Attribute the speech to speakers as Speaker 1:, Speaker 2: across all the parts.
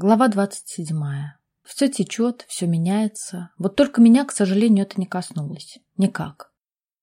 Speaker 1: Глава двадцать седьмая. Все течет, все меняется. Вот только меня, к сожалению, это не коснулось. Никак.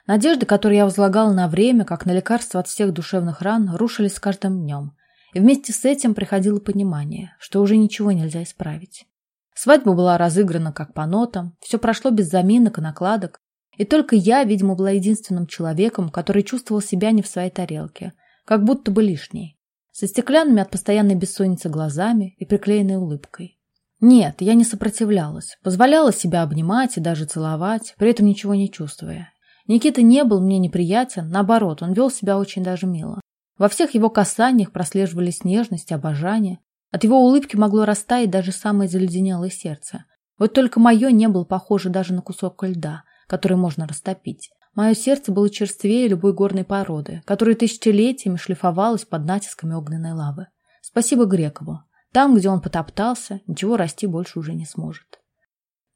Speaker 1: Надежды, которые я возлагала на время, как на лекарство от всех душевных ран, рушились с каждым днем. И вместе с этим приходило понимание, что уже ничего нельзя исправить. Свадьба была разыграна как по нотам, все прошло без заминок и накладок. И только я, видимо, была единственным человеком, который чувствовал себя не в своей тарелке, как будто бы лишней со стеклянными от постоянной бессонницы глазами и приклеенной улыбкой. Нет, я не сопротивлялась, позволяла себя обнимать и даже целовать, при этом ничего не чувствуя. Никита не был мне неприятен, наоборот, он вел себя очень даже мило. Во всех его касаниях прослеживались нежность обожание. От его улыбки могло растаять даже самое заледенелое сердце. Вот только мое не было похоже даже на кусок льда, который можно растопить. Мое сердце было черствее любой горной породы, которая тысячелетиями шлифовалась под натисками огненной лавы. Спасибо Грекову. Там, где он потоптался, ничего расти больше уже не сможет.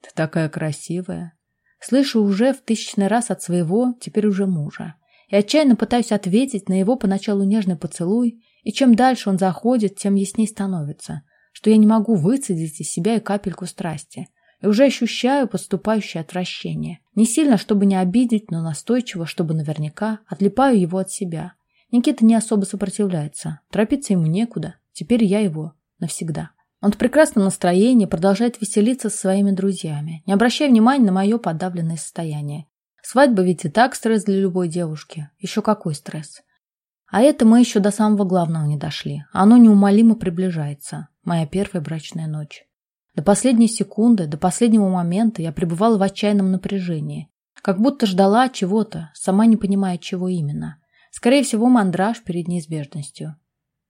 Speaker 1: Ты такая красивая. Слышу уже в тысячный раз от своего, теперь уже мужа. И отчаянно пытаюсь ответить на его поначалу нежный поцелуй, и чем дальше он заходит, тем ясней становится, что я не могу выцедить из себя и капельку страсти – и уже ощущаю поступающее отвращение. Не сильно, чтобы не обидеть, но настойчиво, чтобы наверняка, отлипаю его от себя. Никита не особо сопротивляется. Торопиться ему некуда. Теперь я его. Навсегда. Он в прекрасном настроении продолжает веселиться со своими друзьями, не обращая внимания на мое подавленное состояние. Свадьба ведь и так стресс для любой девушки. Еще какой стресс. А это мы еще до самого главного не дошли. Оно неумолимо приближается. Моя первая брачная ночь. До последней секунды, до последнего момента я пребывала в отчаянном напряжении. Как будто ждала чего-то, сама не понимая, чего именно. Скорее всего, мандраж перед неизбежностью.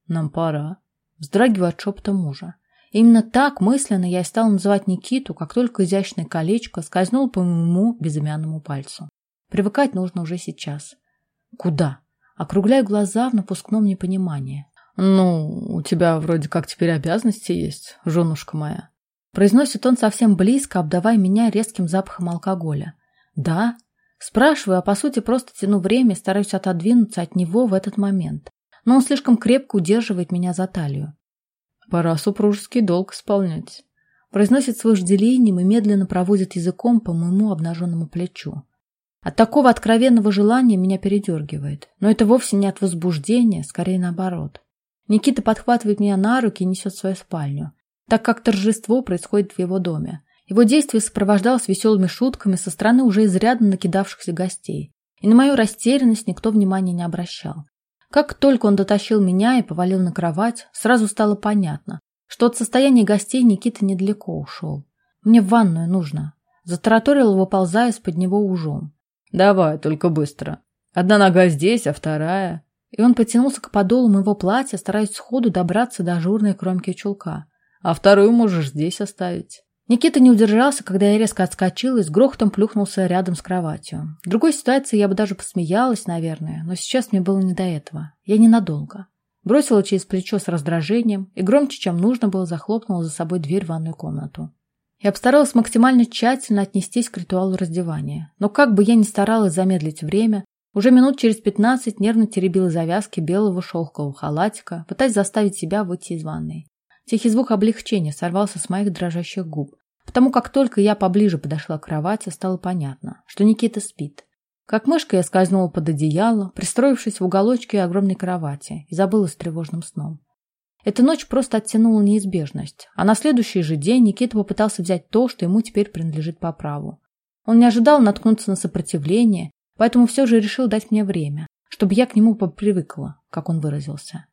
Speaker 1: «Нам пора», — вздрагиваю от шепота мужа. Именно так мысленно я и стала называть Никиту, как только изящное колечко скользнуло по моему безымянному пальцу. Привыкать нужно уже сейчас. Куда? Округляю глаза в напускном непонимании. Ну, у тебя вроде как теперь обязанности есть, женушка моя. Произносит он совсем близко, обдавая меня резким запахом алкоголя. «Да?» Спрашиваю, а по сути просто тяну время стараюсь отодвинуться от него в этот момент. Но он слишком крепко удерживает меня за талию. «Пора супружеский долг исполнять», произносит с вожделением и медленно проводит языком по моему обнаженному плечу. От такого откровенного желания меня передергивает. Но это вовсе не от возбуждения, скорее наоборот. Никита подхватывает меня на руки и несет в свою спальню так как торжество происходит в его доме. Его действие сопровождалось веселыми шутками со стороны уже изрядно накидавшихся гостей. И на мою растерянность никто внимания не обращал. Как только он дотащил меня и повалил на кровать, сразу стало понятно, что от состояния гостей Никита недалеко ушел. Мне в ванную нужно. Затараторил, выползая из-под него ужом. «Давай, только быстро. Одна нога здесь, а вторая...» И он потянулся к подолу моего платья, стараясь сходу добраться до ажурной кромки чулка а вторую можешь здесь оставить. Никита не удержался, когда я резко отскочила и с грохотом плюхнулся рядом с кроватью. В другой ситуации я бы даже посмеялась, наверное, но сейчас мне было не до этого. Я ненадолго. Бросила через плечо с раздражением и громче, чем нужно было, захлопнула за собой дверь в ванную комнату. Я постаралась максимально тщательно отнестись к ритуалу раздевания. Но как бы я ни старалась замедлить время, уже минут через пятнадцать нервно теребила завязки белого шелкового халатика, пытаясь заставить себя выйти из ванной. Тихий звук облегчения сорвался с моих дрожащих губ, потому как только я поближе подошла к кровати, стало понятно, что Никита спит. Как мышка я скользнула под одеяло, пристроившись в уголочке огромной кровати, и забыла с тревожным сном. Эта ночь просто оттянула неизбежность, а на следующий же день Никита попытался взять то, что ему теперь принадлежит по праву. Он не ожидал наткнуться на сопротивление, поэтому все же решил дать мне время, чтобы я к нему попривыкла, как он выразился.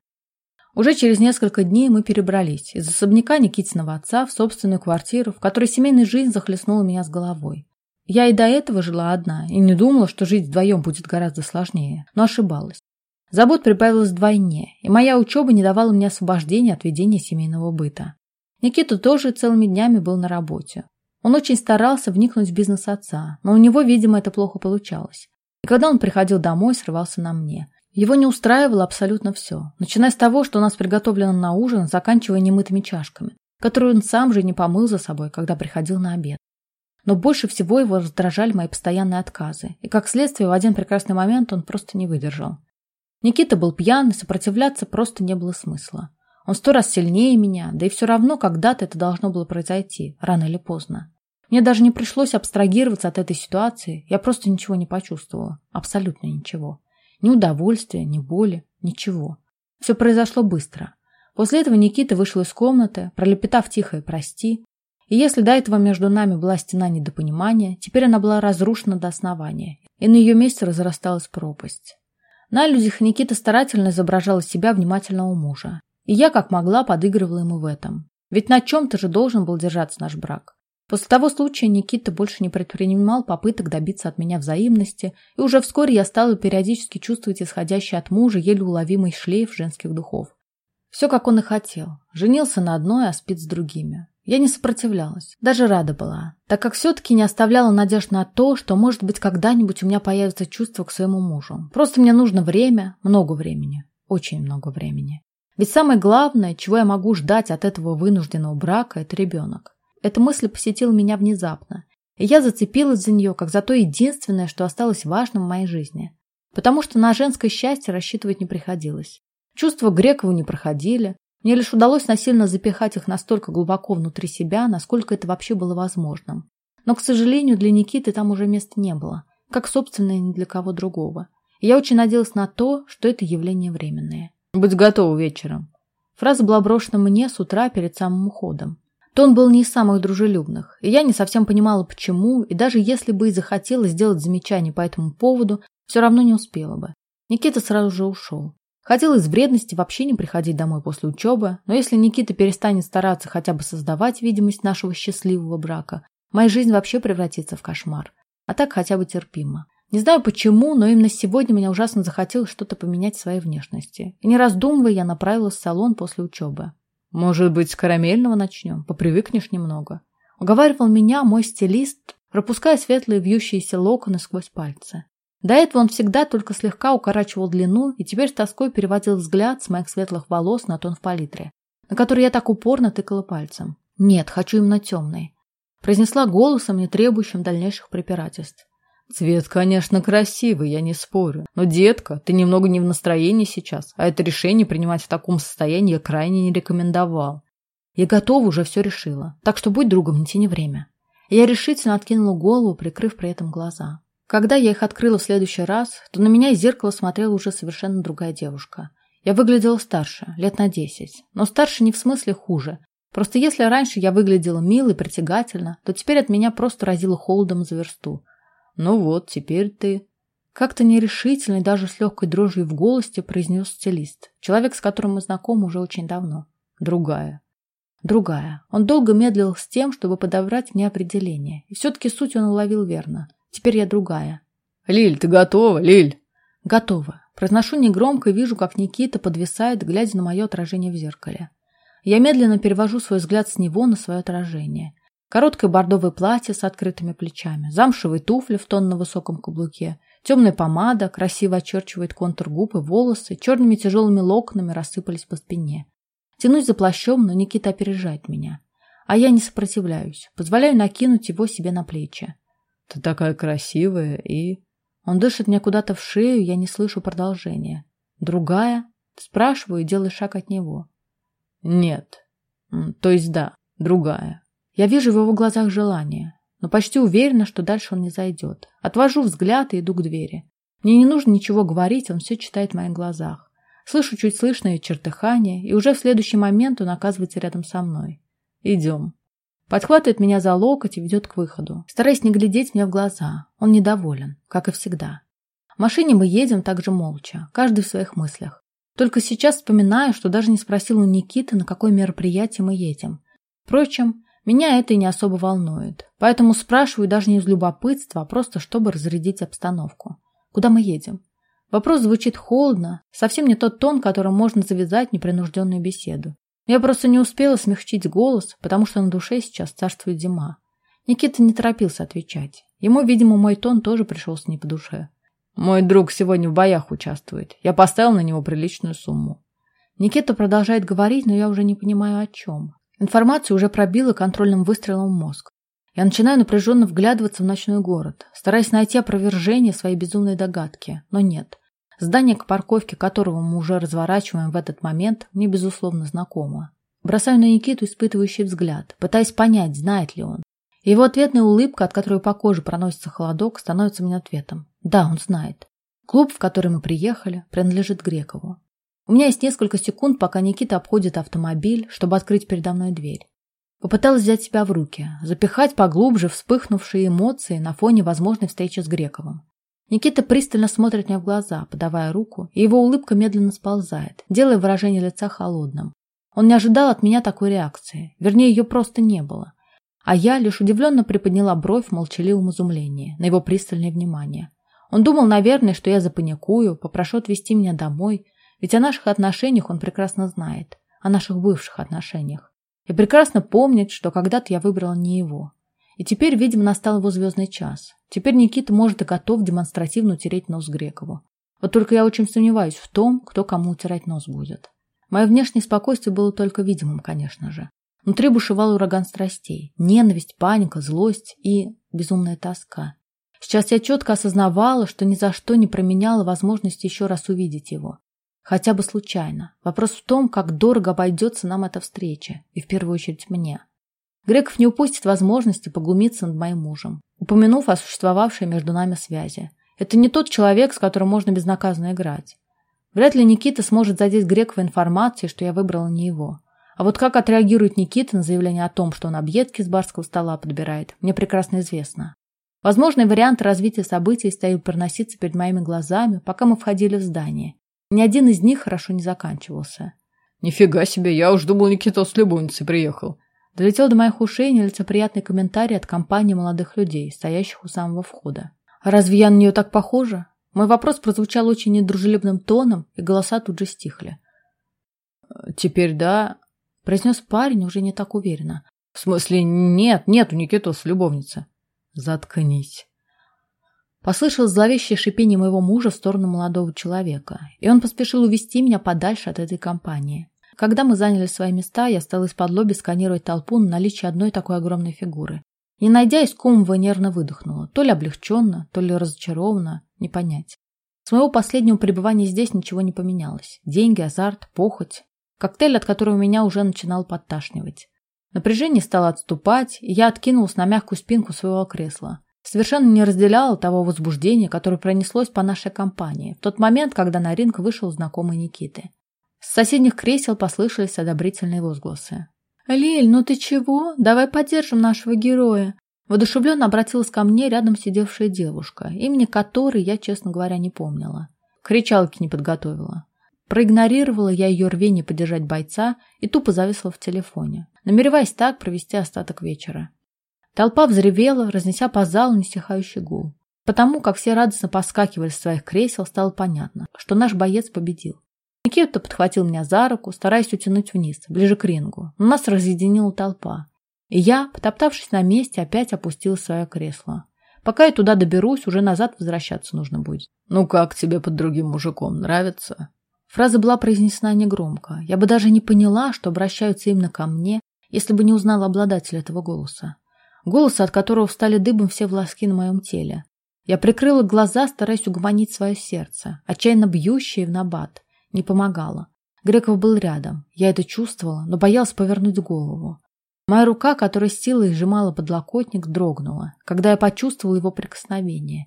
Speaker 1: Уже через несколько дней мы перебрались из особняка Никитиного отца в собственную квартиру, в которой семейная жизнь захлестнула меня с головой. Я и до этого жила одна, и не думала, что жить вдвоем будет гораздо сложнее, но ошибалась. Забот прибавилось вдвойне, и моя учеба не давала мне освобождения от ведения семейного быта. Никита тоже целыми днями был на работе. Он очень старался вникнуть в бизнес отца, но у него, видимо, это плохо получалось. И когда он приходил домой, срывался на мне – его не устраивало абсолютно все, начиная с того, что у нас приготовлено на ужин, заканчивая немытыми чашками, которые он сам же не помыл за собой, когда приходил на обед. Но больше всего его раздражали мои постоянные отказы, и как следствие в один прекрасный момент он просто не выдержал. Никита был пьян, и сопротивляться просто не было смысла. Он сто раз сильнее меня, да и все равно когда-то это должно было произойти, рано или поздно. Мне даже не пришлось абстрагироваться от этой ситуации, я просто ничего не почувствовала. Абсолютно ничего. Ни удовольствия, ни боли, ничего. Все произошло быстро. После этого Никита вышел из комнаты, пролепетав тихое «прости». И если до этого между нами была стена недопонимания, теперь она была разрушена до основания, и на ее месте разрасталась пропасть. На людях Никита старательно изображал из себя внимательного мужа, и я, как могла, подыгрывала ему в этом. Ведь на чем-то же должен был держаться наш брак. После того случая Никита больше не предпринимал попыток добиться от меня взаимности, и уже вскоре я стала периодически чувствовать исходящий от мужа еле уловимый шлейф женских духов. Все, как он и хотел. Женился на одной, а спит с другими. Я не сопротивлялась, даже рада была, так как все-таки не оставляла надежд на то, что, может быть, когда-нибудь у меня появится чувство к своему мужу. Просто мне нужно время, много времени, очень много времени. Ведь самое главное, чего я могу ждать от этого вынужденного брака, это ребенок. Эта мысль посетила меня внезапно, и я зацепилась за нее, как за то единственное, что осталось важным в моей жизни. Потому что на женское счастье рассчитывать не приходилось. Чувства Грекову не проходили, мне лишь удалось насильно запихать их настолько глубоко внутри себя, насколько это вообще было возможным. Но, к сожалению, для Никиты там уже места не было, как, собственно, и ни для кого другого. И я очень надеялась на то, что это явление временное. Будь готова вечером. Фраза была брошена мне с утра перед самым уходом. Тон был не из самых дружелюбных, и я не совсем понимала, почему, и даже если бы и захотела сделать замечание по этому поводу, все равно не успела бы. Никита сразу же ушел. Хотел из вредности вообще не приходить домой после учебы, но если Никита перестанет стараться хотя бы создавать видимость нашего счастливого брака, моя жизнь вообще превратится в кошмар. А так хотя бы терпимо. Не знаю почему, но именно сегодня меня ужасно захотелось что-то поменять в своей внешности. И не раздумывая, я направилась в салон после учебы. «Может быть, с карамельного начнем? Попривыкнешь немного». Уговаривал меня мой стилист, пропуская светлые вьющиеся локоны сквозь пальцы. До этого он всегда только слегка укорачивал длину и теперь с тоской переводил взгляд с моих светлых волос на тон в палитре, на который я так упорно тыкала пальцем. «Нет, хочу именно темный», – произнесла голосом, не требующим дальнейших препирательств.
Speaker 2: Цвет, конечно, красивый, я не спорю. Но, детка, ты немного не в настроении сейчас, а это решение принимать в таком состоянии я крайне не рекомендовал.
Speaker 1: Я готова, уже все решила. Так что будь другом, не тяни время. Я решительно откинула голову, прикрыв при этом глаза. Когда я их открыла в следующий раз, то на меня из зеркала смотрела уже совершенно другая девушка. Я выглядела старше, лет на десять. Но старше не в смысле хуже. Просто если раньше я выглядела мило и притягательно, то теперь от меня просто разило холодом за версту. «Ну вот, теперь ты...» Как-то нерешительно и даже с легкой дрожью в голосе произнес стилист. Человек, с которым мы знакомы уже очень давно.
Speaker 2: Другая.
Speaker 1: Другая. Он долго медлил с тем, чтобы подобрать мне определение. И все-таки суть он уловил верно. Теперь я другая.
Speaker 2: «Лиль, ты готова, Лиль?»
Speaker 1: «Готова». Произношу негромко и вижу, как Никита подвисает, глядя на мое отражение в зеркале. Я медленно перевожу свой взгляд с него на свое отражение. Короткое бордовое платье с открытыми плечами, замшевые туфли в тон на высоком каблуке, темная помада красиво очерчивает контур губ и волосы, черными тяжелыми локонами рассыпались по спине. Тянусь за плащом, но Никита опережает меня. А я не сопротивляюсь, позволяю накинуть его себе на плечи.
Speaker 2: Ты такая красивая и...
Speaker 1: Он дышит мне куда-то в шею, я не слышу продолжения. Другая? Спрашиваю и делаю шаг от него.
Speaker 2: Нет. То есть да, другая.
Speaker 1: Я вижу в его глазах желание, но почти уверена, что дальше он не зайдет. Отвожу взгляд и иду к двери. Мне не нужно ничего говорить, он все читает в моих глазах. Слышу чуть слышное чертыхание, и уже в следующий момент он оказывается рядом со мной. Идем. Подхватывает меня за локоть и ведет к выходу, стараясь не глядеть мне в глаза. Он недоволен, как и всегда. В машине мы едем также молча, каждый в своих мыслях. Только сейчас вспоминаю, что даже не спросил у Никиты, на какое мероприятие мы едем. Впрочем, меня это не особо волнует, поэтому спрашиваю даже не из любопытства, а просто чтобы разрядить обстановку. Куда мы едем? Вопрос звучит холодно, совсем не тот тон, которым можно завязать непринужденную беседу. Я просто не успела смягчить голос, потому что на душе сейчас царствует зима. Никита не торопился отвечать. Ему, видимо, мой тон тоже пришелся не по душе.
Speaker 2: Мой друг сегодня в боях участвует. Я поставил на него приличную сумму.
Speaker 1: Никита продолжает говорить, но я уже не понимаю о чем. Информация уже пробила контрольным выстрелом мозг. Я начинаю напряженно вглядываться в ночной город, стараясь найти опровержение своей безумной догадки, но нет. Здание, к парковке которого мы уже разворачиваем в этот момент, мне, безусловно, знакомо. Бросаю на Никиту испытывающий взгляд, пытаясь понять, знает ли он. Его ответная улыбка, от которой по коже проносится холодок, становится мне ответом. Да, он знает. Клуб, в который мы приехали, принадлежит Грекову. У меня есть несколько секунд, пока Никита обходит автомобиль, чтобы открыть передо мной дверь. Попыталась взять себя в руки, запихать поглубже вспыхнувшие эмоции на фоне возможной встречи с Грековым. Никита пристально смотрит мне в глаза, подавая руку, и его улыбка медленно сползает, делая выражение лица холодным. Он не ожидал от меня такой реакции, вернее, ее просто не было. А я лишь удивленно приподняла бровь в молчаливом изумлении на его пристальное внимание. Он думал, наверное, что я запаникую, попрошу отвезти меня домой, ведь о наших отношениях он прекрасно знает, о наших бывших отношениях. И прекрасно помнит, что когда-то я выбрала не его. И теперь, видимо, настал его звездный час. Теперь Никита может и готов демонстративно утереть нос Грекову. Вот только я очень сомневаюсь в том, кто кому утирать нос будет. Мое внешнее спокойствие было только видимым, конечно же. Внутри бушевал ураган страстей. Ненависть, паника, злость и безумная тоска. Сейчас я четко осознавала, что ни за что не променяла возможность еще раз увидеть его. Хотя бы случайно. Вопрос в том, как дорого обойдется нам эта встреча. И в первую очередь мне. Греков не упустит возможности поглумиться над моим мужем, упомянув о существовавшей между нами связи. Это не тот человек, с которым можно безнаказанно играть. Вряд ли Никита сможет задеть Грекова информацией, что я выбрала не его. А вот как отреагирует Никита на заявление о том, что он объедки с барского стола подбирает, мне прекрасно известно. Возможные варианты развития событий стояли проноситься перед моими глазами, пока мы входили в здание. Ни один из них хорошо не заканчивался.
Speaker 2: «Нифига себе, я уж думал, Никита с любовницей приехал».
Speaker 1: Долетел до моих ушей нелицеприятный комментарий от компании молодых людей, стоящих у самого входа. «Разве я на нее так похожа?» Мой вопрос прозвучал очень недружелюбным тоном, и голоса тут же стихли.
Speaker 2: «Теперь да,
Speaker 1: произнес парень уже не так уверенно.
Speaker 2: В смысле, нет, нет у Никитос любовницы.
Speaker 1: Заткнись. Послышалось зловещее шипение моего мужа в сторону молодого человека, и он поспешил увести меня подальше от этой компании. Когда мы заняли свои места, я стал из-под лоби сканировать толпу на наличие одной такой огромной фигуры. Не найдя искомого, нервно выдохнула. То ли облегченно, то ли разочарованно, не понять. С моего последнего пребывания здесь ничего не поменялось. Деньги, азарт, похоть. Коктейль, от которого меня уже начинал подташнивать. Напряжение стало отступать, и я откинулась на мягкую спинку своего кресла. Совершенно не разделяла того возбуждения, которое пронеслось по нашей компании в тот момент, когда на ринг вышел знакомый Никиты. С соседних кресел послышались одобрительные возгласы. «Лиль, ну ты чего? Давай поддержим нашего героя!» Водушевленно обратилась ко мне рядом сидевшая девушка, имени которой я, честно говоря, не помнила. Кричалки не подготовила. Проигнорировала я ее рвение поддержать бойца и тупо зависла в телефоне, намереваясь так провести остаток вечера. Толпа взревела, разнеся по залу нестихающий гул. Потому как все радостно поскакивали с своих кресел, стало понятно, что наш боец победил. Никита подхватил меня за руку, стараясь утянуть вниз, ближе к рингу, но нас разъединила толпа. И я, потоптавшись на месте, опять опустил свое кресло. Пока я туда доберусь, уже назад возвращаться нужно будет.
Speaker 2: «Ну как тебе под другим мужиком? Нравится?»
Speaker 1: Фраза была произнесена негромко. Я бы даже не поняла, что обращаются именно ко мне, если бы не узнала обладателя этого голоса. Голоса, от которого встали дыбом все волоски на моем теле. Я прикрыла глаза, стараясь угомонить свое сердце, отчаянно бьющее в набат. Не помогало. Греков был рядом. Я это чувствовала, но боялась повернуть голову. Моя рука, которая силой сжимала подлокотник, дрогнула, когда я почувствовала его прикосновение.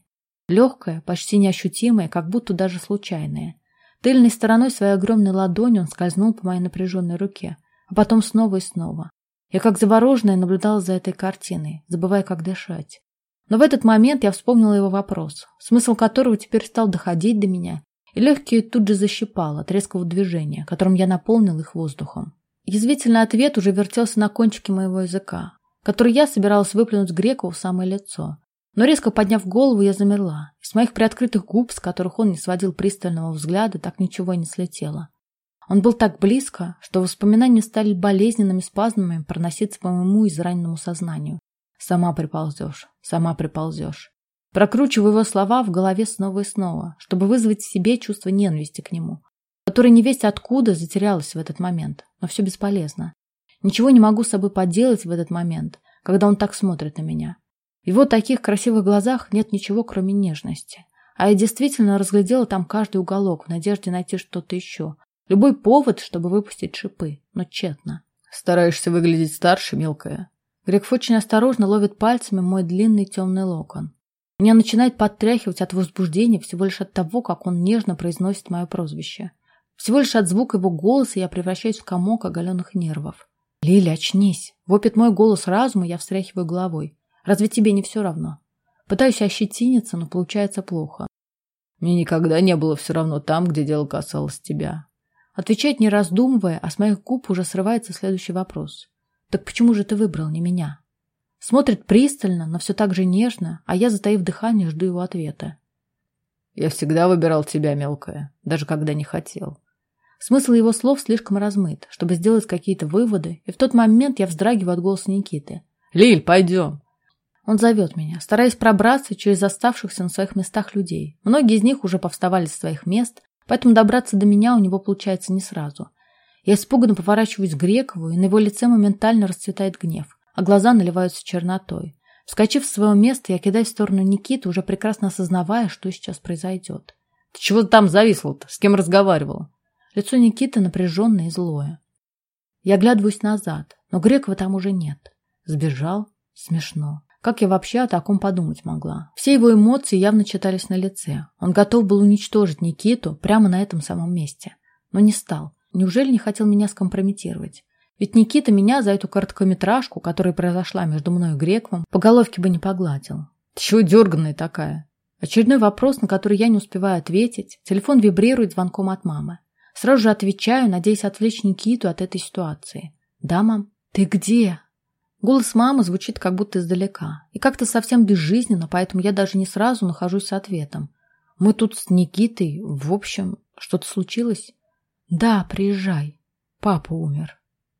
Speaker 1: Легкое, почти неощутимое, как будто даже случайное. Тыльной стороной своей огромной ладони он скользнул по моей напряженной руке, а потом снова и снова. Я как завороженная наблюдала за этой картиной, забывая, как дышать. Но в этот момент я вспомнила его вопрос, смысл которого теперь стал доходить до меня, и легкие тут же защипало от резкого движения, которым я наполнил их воздухом. Язвительный ответ уже вертелся на кончике моего языка, который я собиралась выплюнуть Греку в самое лицо. Но резко подняв голову, я замерла. Из моих приоткрытых губ, с которых он не сводил пристального взгляда, так ничего и не слетело. Он был так близко, что воспоминания стали болезненными спазмами проноситься по моему израненному сознанию. Сама приползешь, сама приползешь. Прокручиваю его слова в голове снова и снова, чтобы вызвать в себе чувство ненависти к нему, которое не весть откуда затерялось в этот момент, но все бесполезно. Ничего не могу с собой поделать в этот момент, когда он так смотрит на меня. В его таких красивых глазах нет ничего, кроме нежности. А я действительно разглядела там каждый уголок в надежде найти что-то еще. Любой повод, чтобы выпустить шипы, но тщетно.
Speaker 2: Стараешься выглядеть старше, мелкая.
Speaker 1: Греков очень осторожно ловит пальцами мой длинный темный локон. Меня начинает подтряхивать от возбуждения всего лишь от того, как он нежно произносит мое прозвище. Всего лишь от звука его голоса я превращаюсь в комок оголенных нервов. «Лиля, очнись!» Вопит мой голос разума, я встряхиваю головой. «Разве тебе не все равно?» Пытаюсь ощетиниться, но получается плохо.
Speaker 2: Мне никогда не было все равно там, где дело касалось тебя.
Speaker 1: Отвечать не раздумывая, а с моих губ уже срывается следующий вопрос. «Так почему же ты выбрал не меня?» Смотрит пристально, но все так же нежно, а я, затаив дыхание, жду его ответа.
Speaker 2: «Я всегда выбирал тебя, мелкая, даже когда не хотел.
Speaker 1: Смысл его слов слишком размыт, чтобы сделать какие-то выводы, и в тот момент я вздрагиваю от голоса Никиты.
Speaker 2: «Лиль, пойдем!»
Speaker 1: Он зовет меня, стараясь пробраться через оставшихся на своих местах людей. Многие из них уже повставали с своих мест, поэтому добраться до меня у него получается не сразу. Я испуганно поворачиваюсь к Грекову, и на его лице моментально расцветает гнев, а глаза наливаются чернотой. Вскочив с своего места, я кидаюсь в сторону Никиты, уже прекрасно осознавая, что сейчас произойдет.
Speaker 2: «Ты чего там зависла-то? С кем разговаривала?»
Speaker 1: Лицо Никиты напряженное и злое. Я оглядываюсь назад, но Грекова там уже нет. Сбежал? Смешно. Как я вообще о таком подумать могла? Все его эмоции явно читались на лице. Он готов был уничтожить Никиту прямо на этом самом месте. Но не стал. Неужели не хотел меня скомпрометировать? Ведь Никита меня за эту короткометражку, которая произошла между мной и Грековым, по головке бы не погладил.
Speaker 2: Ты чего дерганная такая?
Speaker 1: Очередной вопрос, на который я не успеваю ответить. Телефон вибрирует звонком от мамы. Сразу же отвечаю, надеясь отвлечь Никиту от этой ситуации. «Да, мам?» «Ты где?» Голос мамы звучит как будто издалека. И как-то совсем безжизненно, поэтому я даже не сразу нахожусь с ответом. «Мы тут с Никитой. В общем, что-то случилось?» «Да, приезжай. Папа умер».